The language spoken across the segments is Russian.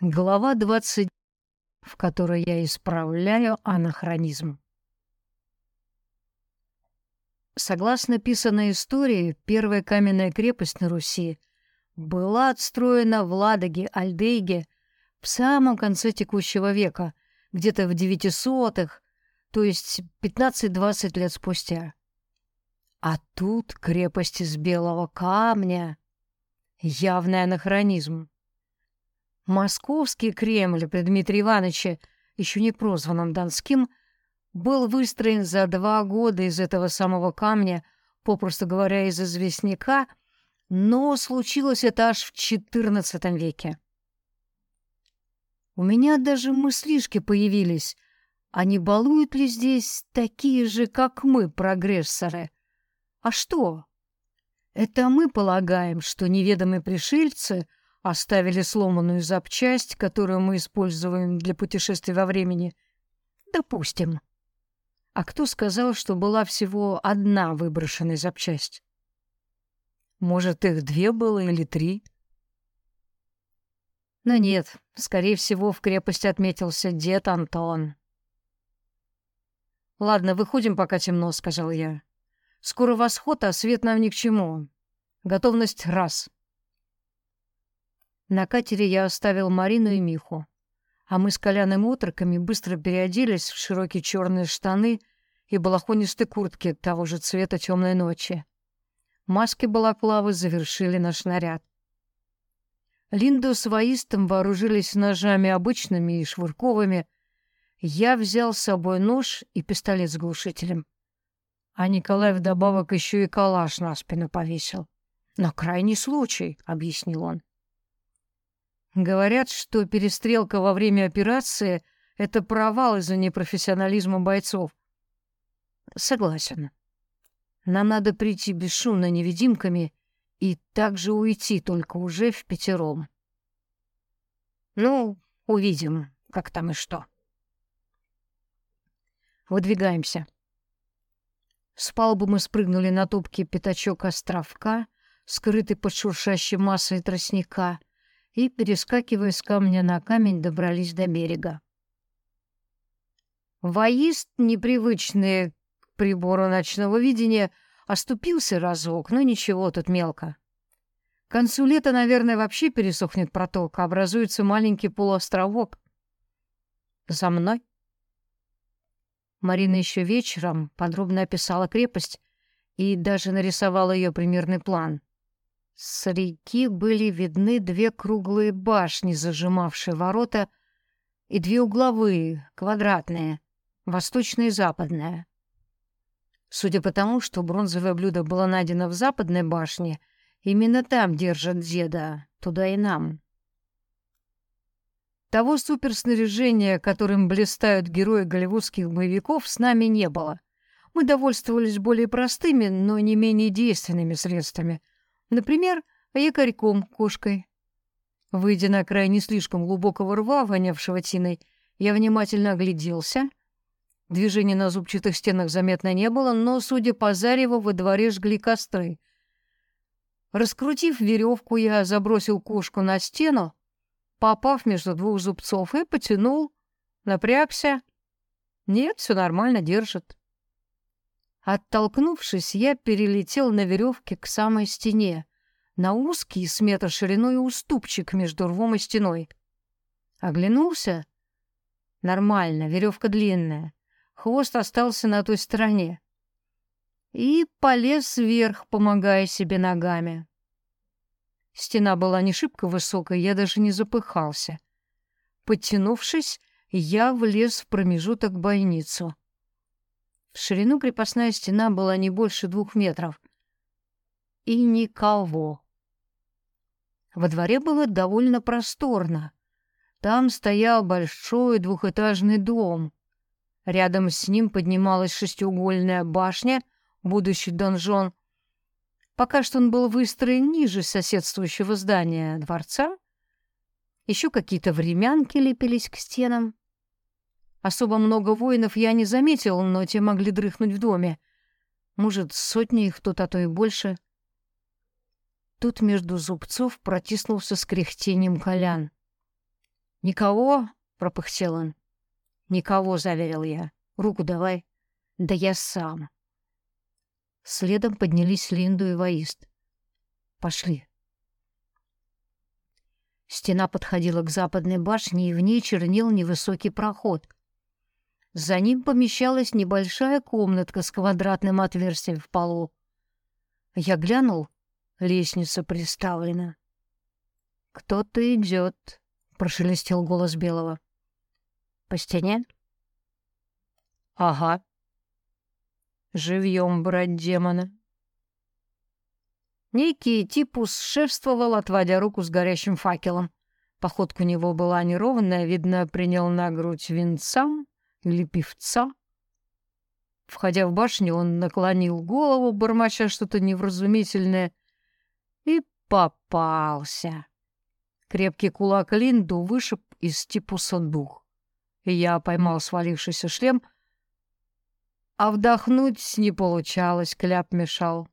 Глава 20, в которой я исправляю анахронизм. Согласно писанной истории, первая каменная крепость на Руси была отстроена в Ладоге-Альдейге в самом конце текущего века, где-то в девятисотых, то есть 15-20 лет спустя. А тут крепость из белого камня. Явный анахронизм. Московский Кремль при Дмитрии Ивановиче, еще не прозванном Донским, был выстроен за два года из этого самого камня, попросту говоря, из известняка, но случилось это аж в XIV веке. У меня даже мыслишки появились, а не балуют ли здесь такие же, как мы, прогрессоры? А что? Это мы полагаем, что неведомые пришельцы — Оставили сломанную запчасть, которую мы используем для путешествий во времени. Допустим. А кто сказал, что была всего одна выброшенная запчасть? Может, их две было или три? Но нет, скорее всего, в крепости отметился дед Антон. «Ладно, выходим, пока темно», — сказал я. «Скоро восход, а свет нам ни к чему. Готовность — раз. На катере я оставил Марину и Миху, а мы с Коляным отроками быстро переоделись в широкие черные штаны и балахонистые куртки того же цвета темной ночи. Маски балаклавы завершили наш наряд. Линду с Ваистом вооружились ножами обычными и швырковыми. Я взял с собой нож и пистолет с глушителем. А Николай вдобавок еще и калаш на спину повесил. «На крайний случай», — объяснил он. Говорят, что перестрелка во время операции — это провал из-за непрофессионализма бойцов. Согласен. Нам надо прийти бесшумно невидимками и также уйти, только уже в пятером. Ну, увидим, как там и что. Выдвигаемся. С палубы мы спрыгнули на топкий пятачок островка, скрытый под шуршащей массой тростника — и, перескакивая с камня на камень, добрались до берега. Воист, непривычный к прибору ночного видения, оступился разок, но ничего, тут мелко. К концу лета, наверное, вообще пересохнет проток, образуется маленький полуостровок. За мной. Марина еще вечером подробно описала крепость и даже нарисовала ее примерный план. С реки были видны две круглые башни, зажимавшие ворота, и две угловые, квадратные, восточная и западная. Судя по тому, что бронзовое блюдо было найдено в западной башне, именно там держат деда, туда и нам. Того суперснаряжения, которым блистают герои голливудских боевиков, с нами не было. Мы довольствовались более простыми, но не менее действенными средствами — Например, якорьком кошкой. Выйдя на край не слишком глубокого рва, вонявшего тиной, я внимательно огляделся. Движения на зубчатых стенах заметно не было, но, судя по зареву, во дворе жгли костры. Раскрутив веревку, я забросил кошку на стену, попав между двух зубцов, и потянул, напрягся. Нет, все нормально, держит. Оттолкнувшись, я перелетел на веревке к самой стене, на узкий с метр шириной уступчик между рвом и стеной. Оглянулся. Нормально, веревка длинная. Хвост остался на той стороне. И полез вверх, помогая себе ногами. Стена была не шибко высокой, я даже не запыхался. Подтянувшись, я влез в промежуток бойницу. В ширину крепостная стена была не больше двух метров. И никого. Во дворе было довольно просторно. Там стоял большой двухэтажный дом. Рядом с ним поднималась шестиугольная башня, будущий донжон. Пока что он был выстроен ниже соседствующего здания дворца. Еще какие-то времянки лепились к стенам. Особо много воинов я не заметил, но те могли дрыхнуть в доме. Может, сотни их тут, а то и больше. Тут между зубцов протиснулся с кряхтением Колян. «Никого?» — пропыхтел он. «Никого», — заверил я. «Руку давай». «Да я сам». Следом поднялись Линду и Воист. «Пошли». Стена подходила к западной башне, и в ней чернел невысокий проход. За ним помещалась небольшая комнатка с квадратным отверстием в полу. Я глянул, лестница приставлена. «Кто-то идет», — прошелестел голос Белого. «По стене?» «Ага. Живьем брать демона». Некий типус шефствовал, отводя руку с горящим факелом. Походка у него была неровная, видно, принял на грудь винца или певца. Входя в башню, он наклонил голову, бормоча что-то невразумительное, и попался. Крепкий кулак Линду вышиб из типуса дух. Я поймал свалившийся шлем, а вдохнуть не получалось, кляп мешал.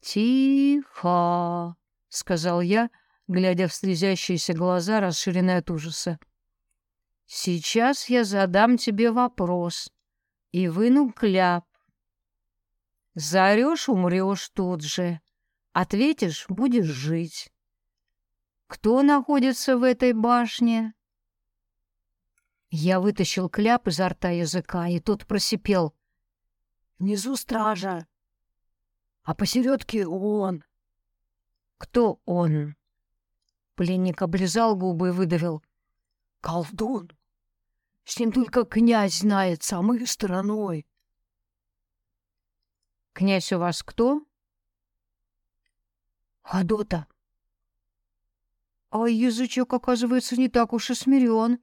«Тихо!» — сказал я, глядя в слезящиеся глаза, расширенные от ужаса. «Сейчас я задам тебе вопрос и выну кляп. Заорешь — умрешь тут же. Ответишь — будешь жить. Кто находится в этой башне?» Я вытащил кляп изо рта языка, и тот просипел. «Внизу стража!» а посередке он. Кто он? Пленник облизал губы и выдавил. Колдун. С ним только князь знает самой стороной. Князь у вас кто? Ходота. А язычок, оказывается, не так уж и смирен.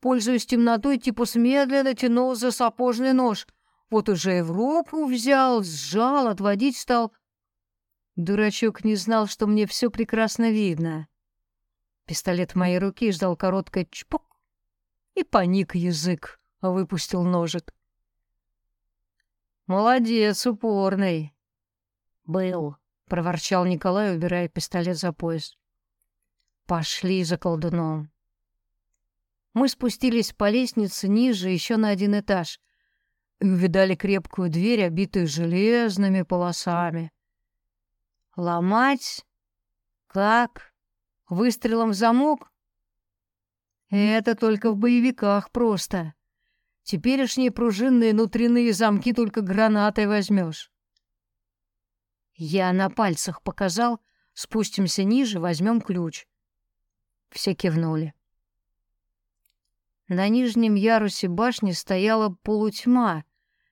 Пользуясь темнотой, типус медленно тянул за сапожный нож — вот уже Европу взял, сжал, отводить стал. Дурачок не знал, что мне все прекрасно видно. Пистолет в моей руке ждал короткое чпок, и паник язык, выпустил ножик. «Молодец, упорный!» «Был», — проворчал Николай, убирая пистолет за пояс. «Пошли за колдуном». Мы спустились по лестнице ниже, еще на один этаж — и увидали крепкую дверь, обитую железными полосами. Ломать? Как? Выстрелом в замок? Это только в боевиках просто. Теперешние пружинные внутренние замки только гранатой возьмешь. Я на пальцах показал, спустимся ниже, возьмем ключ. Все кивнули. На нижнем ярусе башни стояла полутьма,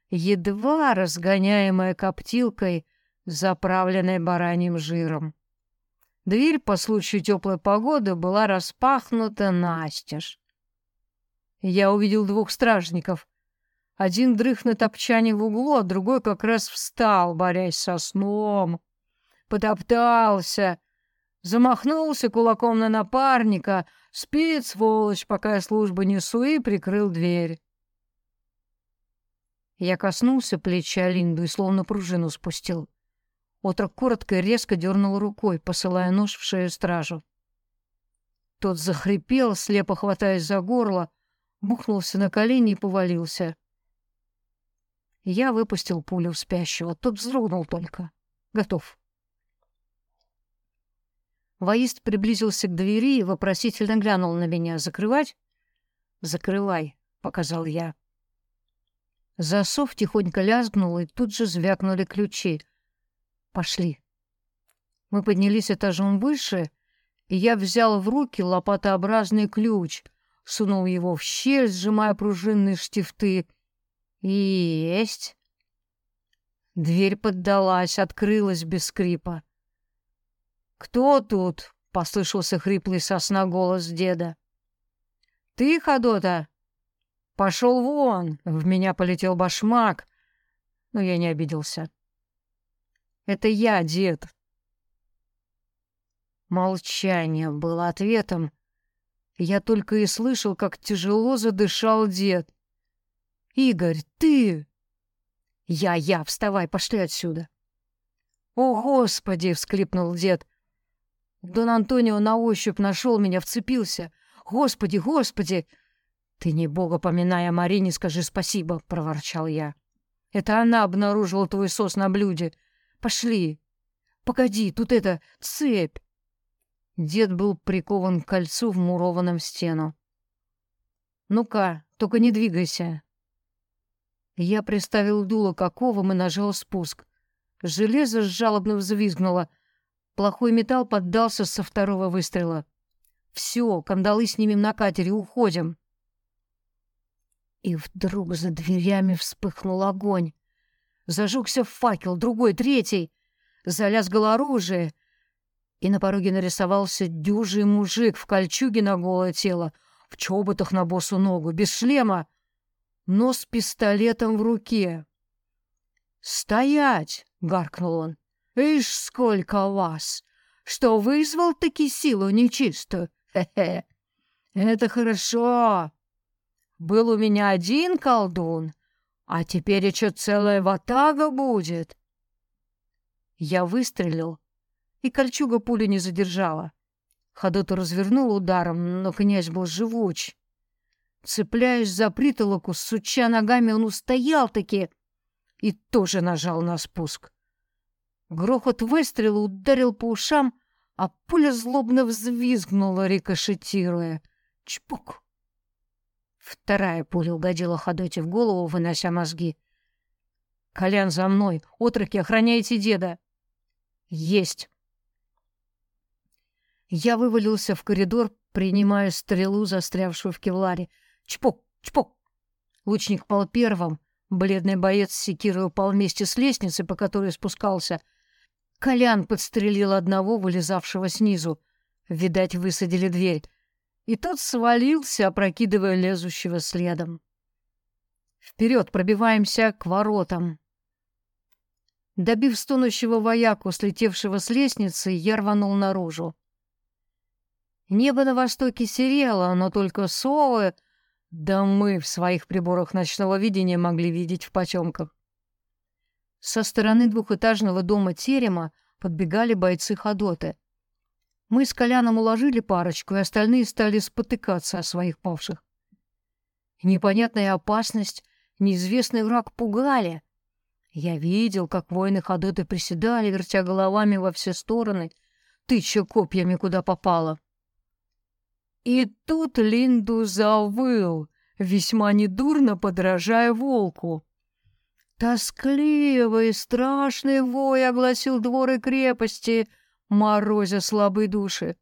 едва разгоняемая коптилкой, заправленной бараньим жиром. Дверь по случаю теплой погоды была распахнута настежь. Я увидел двух стражников. Один дрых на топчане в углу, а другой как раз встал, борясь со сном. Потоптался, замахнулся кулаком на напарника — Спит, сволочь, пока я службу несу, и прикрыл дверь. Я коснулся плеча Линду и словно пружину спустил. Отрок коротко и резко дернул рукой, посылая нож в шею стражу. Тот захрипел, слепо хватаясь за горло, бухнулся на колени и повалился. Я выпустил пулю в спящего, тот вздрогнул только. Готов. Воист приблизился к двери и вопросительно глянул на меня. «Закрывать?» «Закрывай», — показал я. Засов тихонько лязгнул, и тут же звякнули ключи. «Пошли». Мы поднялись этажом выше, и я взял в руки лопатообразный ключ, сунул его в щель, сжимая пружинные штифты. Есть. Дверь поддалась, открылась без скрипа. «Кто тут?» — послышался хриплый сосна голос деда. «Ты, Ходота?» «Пошел вон!» — в меня полетел башмак. Но я не обиделся. «Это я, дед!» Молчание было ответом. Я только и слышал, как тяжело задышал дед. «Игорь, ты!» «Я, я, вставай, пошли отсюда!» «О, Господи!» — всклипнул дед. Дон Антонио на ощупь нашел меня, вцепился. Господи, господи!» «Ты не бога поминая Марине, скажи спасибо», — проворчал я. «Это она обнаружила твой сос на блюде. Пошли. Погоди, тут это, цепь». Дед был прикован к кольцу, вмурованном в стену. «Ну-ка, только не двигайся». Я приставил дуло к оковам и нажал спуск. Железо жалобно взвизгнуло. Плохой металл поддался со второго выстрела. «Все, кандалы снимем на катере, уходим». И вдруг за дверями вспыхнул огонь. Зажегся факел, другой, третий. Залязгало оружие. И на пороге нарисовался дюжий мужик в кольчуге на голое тело, в чоботах на босу ногу, без шлема, но с пистолетом в руке. «Стоять!» — гаркнул он. «Ишь, сколько вас! Что, вызвал-таки силу нечистую? Хе-хе! Это хорошо! Был у меня один колдун, а теперь еще целая ватага будет!» Я выстрелил, и кольчуга пули не задержала. Ходоту развернул ударом, но князь был живуч. Цепляясь за притолоку, суча ногами, он устоял-таки и тоже нажал на спуск. Грохот выстрела ударил по ушам, а пуля злобно взвизгнула, рикошетируя. Чпок! Вторая пуля угодила Ходоте в голову, вынося мозги. «Колян, за мной! Отроки, охраняйте деда!» «Есть!» Я вывалился в коридор, принимая стрелу, застрявшую в кевларе. Чпок! Чпок! Лучник пал первым. Бледный боец с секирой упал вместе с лестницей, по которой спускался. Колян подстрелил одного, вылезавшего снизу. Видать, высадили дверь. И тот свалился, опрокидывая лезущего следом. Вперед пробиваемся к воротам. Добив стонущего вояку, слетевшего с лестницы, я рванул наружу. Небо на востоке серело, но только совы, да мы в своих приборах ночного видения могли видеть в потемках. Со стороны двухэтажного дома терема подбегали бойцы Ходоты. Мы с Коляном уложили парочку, и остальные стали спотыкаться о своих павших. Непонятная опасность, неизвестный враг пугали. Я видел, как воины Ходоты приседали, вертя головами во все стороны, тыча копьями куда попало. И тут Линду завыл, весьма недурно подражая волку. Тоскливый, страшный вой огласил дворы крепости, морозя слабые души.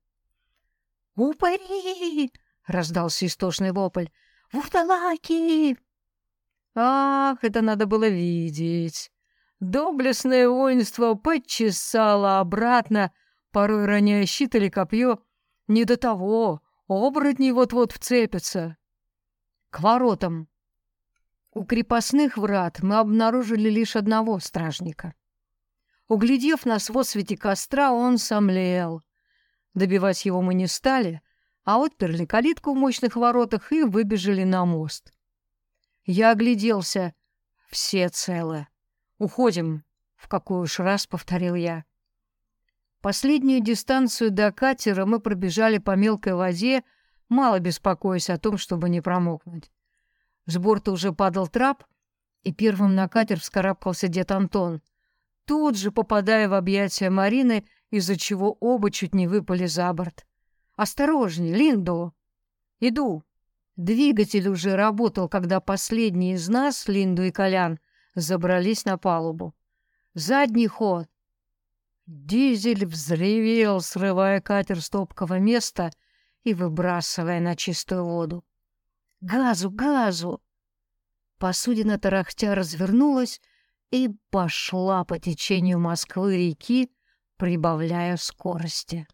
«Упыри!» — раздался истошный вопль. «Вурдалаки!» Ах, это надо было видеть! Доблестное воинство подчесало обратно, порой роняя щит или копье. Не до того, Оборотни вот-вот вцепятся. К воротам. У крепостных врат мы обнаружили лишь одного стражника. Углядев нас в освете костра, он сомлел. Добивать его мы не стали, а отперли калитку в мощных воротах и выбежали на мост. Я огляделся. Все целы. Уходим. В какой уж раз повторил я. Последнюю дистанцию до катера мы пробежали по мелкой воде, мало беспокоясь о том, чтобы не промокнуть. С борта уже падал трап, и первым на катер вскарабкался дед Антон, тут же попадая в объятия Марины, из-за чего оба чуть не выпали за борт. «Осторожней, Линду!» «Иду!» Двигатель уже работал, когда последний из нас, Линду и Колян, забрались на палубу. «Задний ход!» Дизель взревел, срывая катер с топкого места и выбрасывая на чистую воду. «Газу, газу!» Посудина тарахтя развернулась и пошла по течению Москвы-реки, прибавляя скорости.